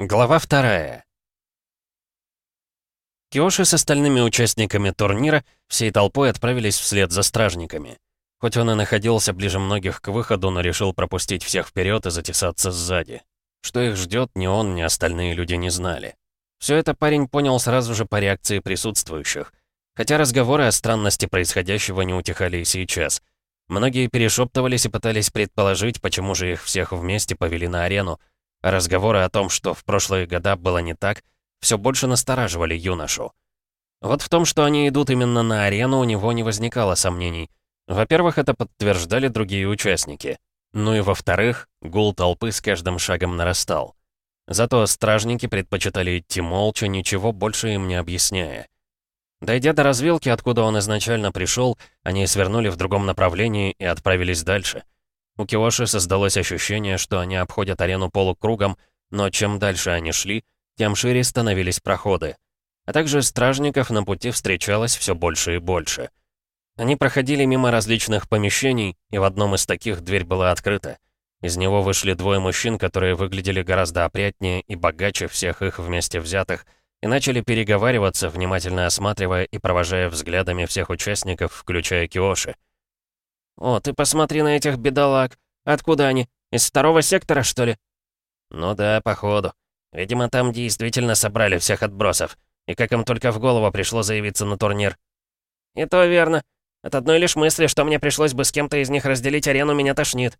Глава вторая. Киоши с остальными участниками турнира всей толпой отправились вслед за стражниками. Хоть он и находился ближе многих к выходу, но решил пропустить всех вперед и затесаться сзади. Что их ждет, ни он, ни остальные люди не знали. Все это парень понял сразу же по реакции присутствующих. Хотя разговоры о странности происходящего не утихали и сейчас. Многие перешептывались и пытались предположить, почему же их всех вместе повели на арену, разговоры о том, что в прошлые года было не так, все больше настораживали юношу. Вот в том, что они идут именно на арену, у него не возникало сомнений. Во-первых, это подтверждали другие участники. Ну и во-вторых, гул толпы с каждым шагом нарастал. Зато стражники предпочитали идти молча, ничего больше им не объясняя. Дойдя до развилки, откуда он изначально пришел, они свернули в другом направлении и отправились дальше — у Киоши создалось ощущение, что они обходят арену полукругом, но чем дальше они шли, тем шире становились проходы. А также стражников на пути встречалось все больше и больше. Они проходили мимо различных помещений, и в одном из таких дверь была открыта. Из него вышли двое мужчин, которые выглядели гораздо опрятнее и богаче всех их вместе взятых, и начали переговариваться, внимательно осматривая и провожая взглядами всех участников, включая Киоши. «О, ты посмотри на этих бедолаг. Откуда они? Из второго сектора, что ли?» «Ну да, походу. Видимо, там действительно собрали всех отбросов. И как им только в голову пришло заявиться на турнир». «И то верно. От одной лишь мысли, что мне пришлось бы с кем-то из них разделить арену, меня тошнит».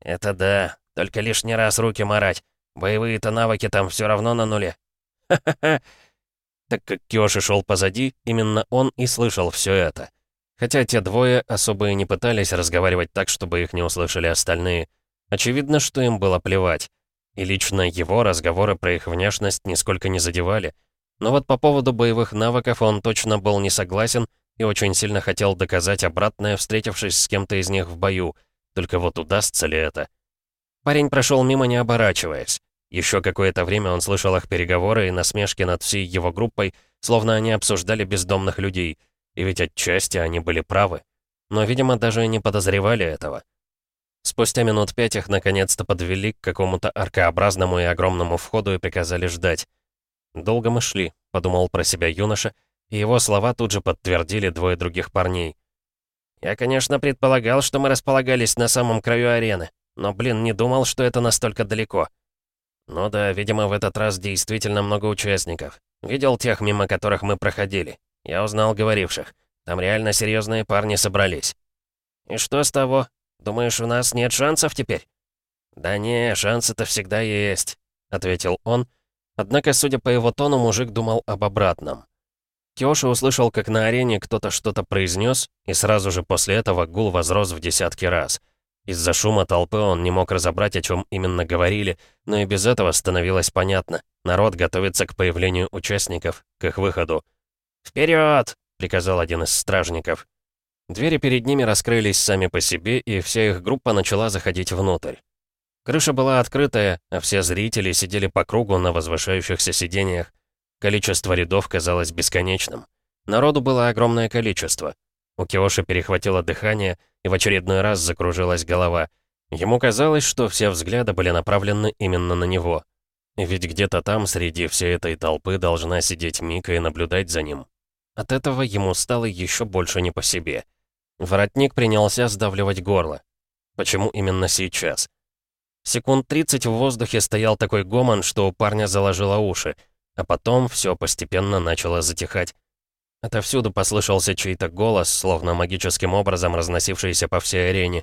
«Это да. Только лишний раз руки марать. Боевые-то навыки там все равно на нуле». «Ха-ха-ха». Так как Киоши шел позади, именно он и слышал все это. Хотя те двое особо и не пытались разговаривать так, чтобы их не услышали остальные. Очевидно, что им было плевать. И лично его разговоры про их внешность нисколько не задевали. Но вот по поводу боевых навыков он точно был не согласен и очень сильно хотел доказать обратное, встретившись с кем-то из них в бою. Только вот удастся ли это? Парень прошел мимо, не оборачиваясь. Еще какое-то время он слышал их переговоры и насмешки над всей его группой, словно они обсуждали бездомных людей — и ведь отчасти они были правы. Но, видимо, даже не подозревали этого. Спустя минут пять их наконец-то подвели к какому-то аркообразному и огромному входу и приказали ждать. «Долго мы шли», — подумал про себя юноша, и его слова тут же подтвердили двое других парней. «Я, конечно, предполагал, что мы располагались на самом краю арены, но, блин, не думал, что это настолько далеко». «Ну да, видимо, в этот раз действительно много участников. Видел тех, мимо которых мы проходили. Я узнал говоривших. Там реально серьезные парни собрались. И что с того? Думаешь, у нас нет шансов теперь? Да не, шансы-то всегда есть, ответил он. Однако, судя по его тону, мужик думал об обратном. Киоши услышал, как на арене кто-то что-то произнес, и сразу же после этого гул возрос в десятки раз. Из-за шума толпы он не мог разобрать, о чем именно говорили, но и без этого становилось понятно. Народ готовится к появлению участников, к их выходу. «Вперед!» — приказал один из стражников. Двери перед ними раскрылись сами по себе, и вся их группа начала заходить внутрь. Крыша была открытая, а все зрители сидели по кругу на возвышающихся сиденьях. Количество рядов казалось бесконечным. Народу было огромное количество. У Киоши перехватило дыхание, и в очередной раз закружилась голова. Ему казалось, что все взгляды были направлены именно на него. Ведь где-то там, среди всей этой толпы, должна сидеть Мика и наблюдать за ним. От этого ему стало еще больше не по себе. Воротник принялся сдавливать горло. Почему именно сейчас? Секунд 30 в воздухе стоял такой гомон, что у парня заложило уши, а потом все постепенно начало затихать. Отовсюду послышался чей-то голос, словно магическим образом разносившийся по всей арене.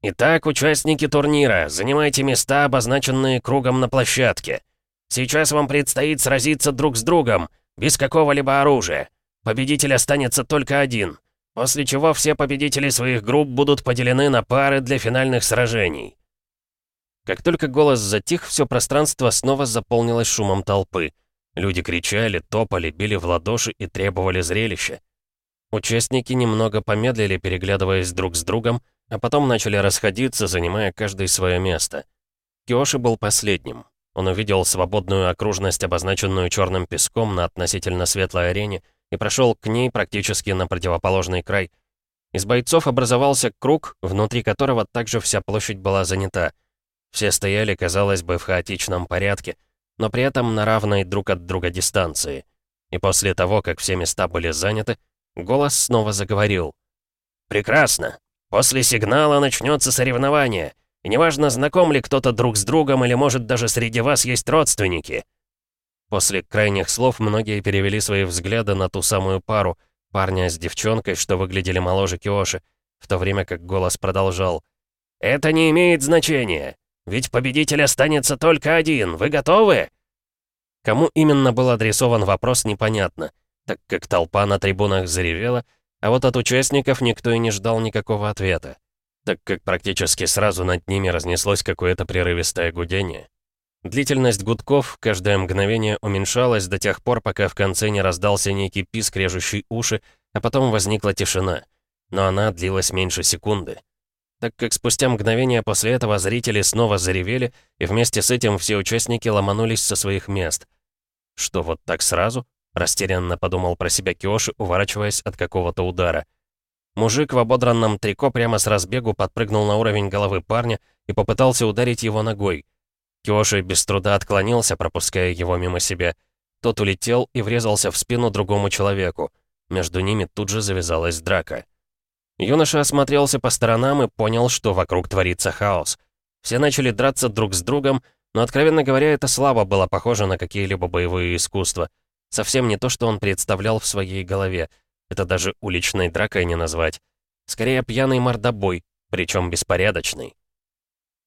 «Итак, участники турнира, занимайте места, обозначенные кругом на площадке. Сейчас вам предстоит сразиться друг с другом, без какого-либо оружия. Победитель останется только один, после чего все победители своих групп будут поделены на пары для финальных сражений. Как только голос затих, все пространство снова заполнилось шумом толпы. Люди кричали, топали, били в ладоши и требовали зрелища. Участники немного помедлили, переглядываясь друг с другом, а потом начали расходиться, занимая каждый свое место. Киоши был последним. Он увидел свободную окружность, обозначенную черным песком на относительно светлой арене, и прошел к ней практически на противоположный край. Из бойцов образовался круг, внутри которого также вся площадь была занята. Все стояли, казалось бы, в хаотичном порядке, но при этом на равной друг от друга дистанции. И после того, как все места были заняты, голос снова заговорил. «Прекрасно. После сигнала начнется соревнование. И неважно, знаком ли кто-то друг с другом или, может, даже среди вас есть родственники». После крайних слов многие перевели свои взгляды на ту самую пару, парня с девчонкой, что выглядели моложе Киоши, в то время как голос продолжал. «Это не имеет значения. Ведь победитель останется только один. Вы готовы?» Кому именно был адресован вопрос, непонятно, так как толпа на трибунах заревела, а вот от участников никто и не ждал никакого ответа, так как практически сразу над ними разнеслось какое-то прерывистое гудение. Длительность гудков каждое мгновение уменьшалась до тех пор, пока в конце не раздался некий писк, режущий уши, а потом возникла тишина. Но она длилась меньше секунды так как спустя мгновение после этого зрители снова заревели, и вместе с этим все участники ломанулись со своих мест. «Что, вот так сразу?» — растерянно подумал про себя Киоши, уворачиваясь от какого-то удара. Мужик в ободранном трико прямо с разбегу подпрыгнул на уровень головы парня и попытался ударить его ногой. Киоши без труда отклонился, пропуская его мимо себя. Тот улетел и врезался в спину другому человеку. Между ними тут же завязалась драка. Юноша осмотрелся по сторонам и понял, что вокруг творится хаос. Все начали драться друг с другом, но, откровенно говоря, это слабо было похоже на какие-либо боевые искусства. Совсем не то, что он представлял в своей голове. Это даже уличной дракой не назвать. Скорее, пьяный мордобой, причем беспорядочный.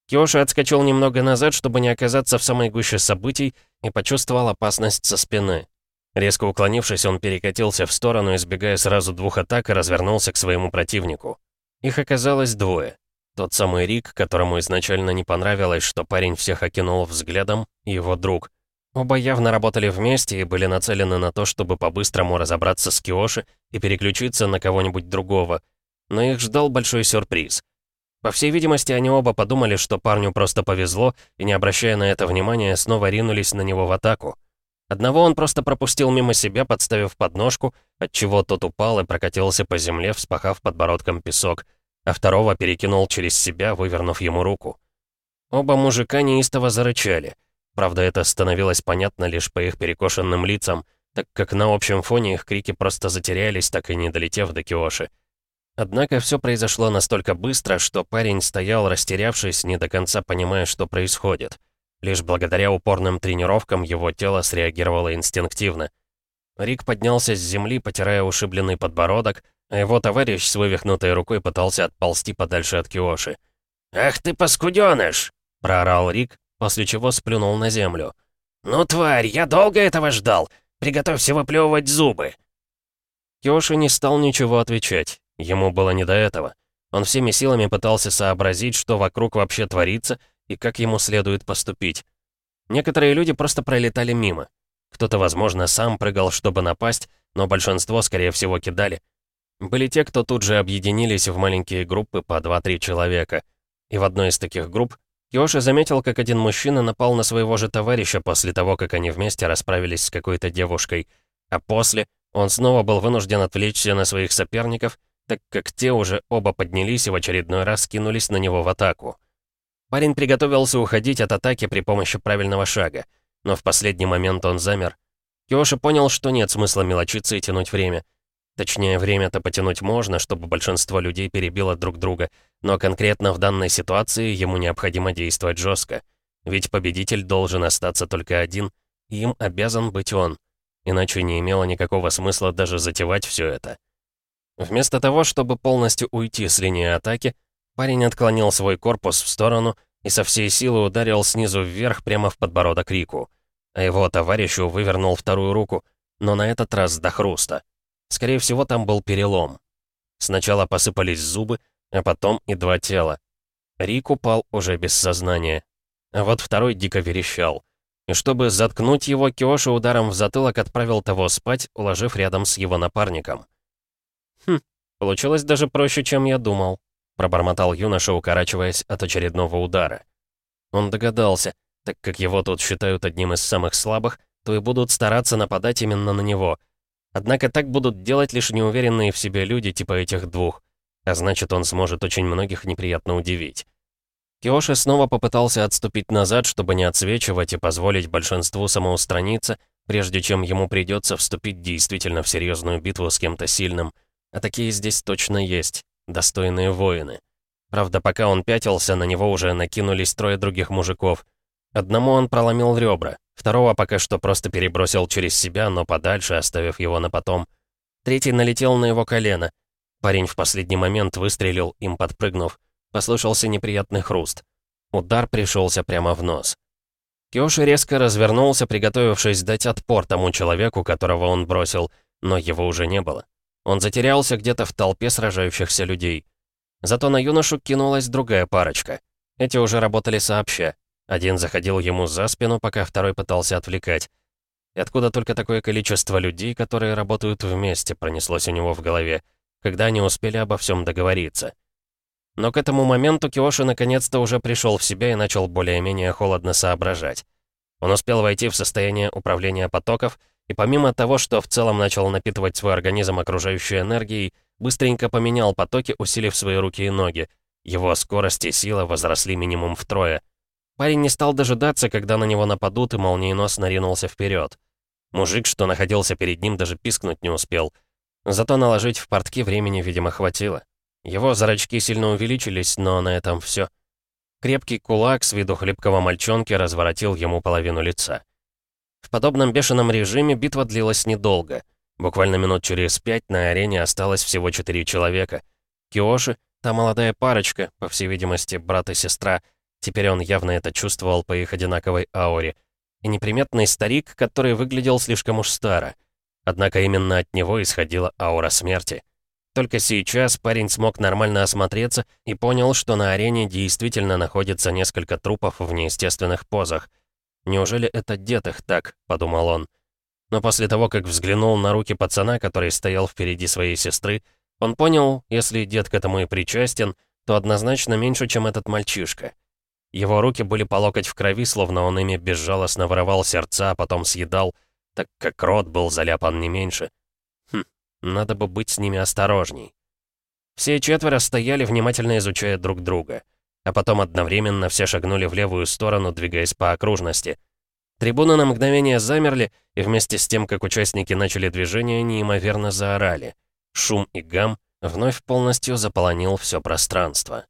Киоши отскочил немного назад, чтобы не оказаться в самой гуще событий, и почувствовал опасность со спины. Резко уклонившись, он перекатился в сторону, избегая сразу двух атак и развернулся к своему противнику. Их оказалось двое. Тот самый Рик, которому изначально не понравилось, что парень всех окинул взглядом, и его друг. Оба явно работали вместе и были нацелены на то, чтобы по-быстрому разобраться с Киоши и переключиться на кого-нибудь другого. Но их ждал большой сюрприз. По всей видимости, они оба подумали, что парню просто повезло, и, не обращая на это внимания, снова ринулись на него в атаку. Одного он просто пропустил мимо себя, подставив подножку, отчего тот упал и прокатился по земле, вспахав подбородком песок, а второго перекинул через себя, вывернув ему руку. Оба мужика неистово зарычали. Правда, это становилось понятно лишь по их перекошенным лицам, так как на общем фоне их крики просто затерялись, так и не долетев до Киоши. Однако все произошло настолько быстро, что парень стоял, растерявшись, не до конца понимая, что происходит. Лишь благодаря упорным тренировкам его тело среагировало инстинктивно. Рик поднялся с земли, потирая ушибленный подбородок, а его товарищ с вывихнутой рукой пытался отползти подальше от Киоши. «Ах ты, паскудёныш!» — проорал Рик, после чего сплюнул на землю. «Ну, тварь, я долго этого ждал! Приготовься выплевывать зубы!» Киоши не стал ничего отвечать, ему было не до этого. Он всеми силами пытался сообразить, что вокруг вообще творится, и как ему следует поступить. Некоторые люди просто пролетали мимо. Кто-то, возможно, сам прыгал, чтобы напасть, но большинство, скорее всего, кидали. Были те, кто тут же объединились в маленькие группы по 2-3 человека. И в одной из таких групп Киоши заметил, как один мужчина напал на своего же товарища после того, как они вместе расправились с какой-то девушкой. А после он снова был вынужден отвлечься на своих соперников, так как те уже оба поднялись и в очередной раз кинулись на него в атаку. Парень приготовился уходить от атаки при помощи правильного шага, но в последний момент он замер. Киоши понял, что нет смысла мелочиться и тянуть время. Точнее, время-то потянуть можно, чтобы большинство людей перебило друг друга, но конкретно в данной ситуации ему необходимо действовать жестко. Ведь победитель должен остаться только один, и им обязан быть он. Иначе не имело никакого смысла даже затевать все это. Вместо того, чтобы полностью уйти с линии атаки, Парень отклонил свой корпус в сторону и со всей силы ударил снизу вверх прямо в подбородок Рику. А его товарищу вывернул вторую руку, но на этот раз до хруста. Скорее всего, там был перелом. Сначала посыпались зубы, а потом и два тела. Рик упал уже без сознания. А вот второй дико верещал. И чтобы заткнуть его, Киоши ударом в затылок отправил того спать, уложив рядом с его напарником. Хм, получилось даже проще, чем я думал пробормотал юноша, укорачиваясь от очередного удара. Он догадался, так как его тут считают одним из самых слабых, то и будут стараться нападать именно на него. Однако так будут делать лишь неуверенные в себе люди типа этих двух, а значит, он сможет очень многих неприятно удивить. Киоши снова попытался отступить назад, чтобы не отсвечивать и позволить большинству самоустраниться, прежде чем ему придется вступить действительно в серьезную битву с кем-то сильным. А такие здесь точно есть, достойные воины. Правда, пока он пятился, на него уже накинулись трое других мужиков. Одному он проломил ребра, второго пока что просто перебросил через себя, но подальше, оставив его на потом. Третий налетел на его колено. Парень в последний момент выстрелил, им подпрыгнув. Послышался неприятный хруст. Удар пришелся прямо в нос. Киоши резко развернулся, приготовившись дать отпор тому человеку, которого он бросил, но его уже не было. Он затерялся где-то в толпе сражающихся людей. Зато на юношу кинулась другая парочка. Эти уже работали сообща. Один заходил ему за спину, пока второй пытался отвлекать. И откуда только такое количество людей, которые работают вместе, пронеслось у него в голове, когда они успели обо всем договориться. Но к этому моменту Киоши наконец-то уже пришел в себя и начал более-менее холодно соображать. Он успел войти в состояние управления потоков, и помимо того, что в целом начал напитывать свой организм окружающей энергией, быстренько поменял потоки, усилив свои руки и ноги. Его скорость и сила возросли минимум втрое. Парень не стал дожидаться, когда на него нападут, и молниеносно ринулся вперед. Мужик, что находился перед ним, даже пискнуть не успел. Зато наложить в портки времени, видимо, хватило. Его зрачки сильно увеличились, но на этом все. Крепкий кулак с виду хлипкого мальчонки разворотил ему половину лица. В подобном бешеном режиме битва длилась недолго. Буквально минут через пять на арене осталось всего четыре человека. Киоши, та молодая парочка, по всей видимости, брат и сестра, теперь он явно это чувствовал по их одинаковой ауре, и неприметный старик, который выглядел слишком уж старо. Однако именно от него исходила аура смерти. Только сейчас парень смог нормально осмотреться и понял, что на арене действительно находится несколько трупов в неестественных позах. «Неужели это дед их так?» — подумал он. Но после того, как взглянул на руки пацана, который стоял впереди своей сестры, он понял, если дед к этому и причастен, то однозначно меньше, чем этот мальчишка. Его руки были по локоть в крови, словно он ими безжалостно воровал сердца, а потом съедал, так как рот был заляпан не меньше. Надо бы быть с ними осторожней. Все четверо стояли, внимательно изучая друг друга. А потом одновременно все шагнули в левую сторону, двигаясь по окружности. Трибуны на мгновение замерли, и вместе с тем, как участники начали движение, неимоверно заорали. Шум и гам вновь полностью заполонил все пространство.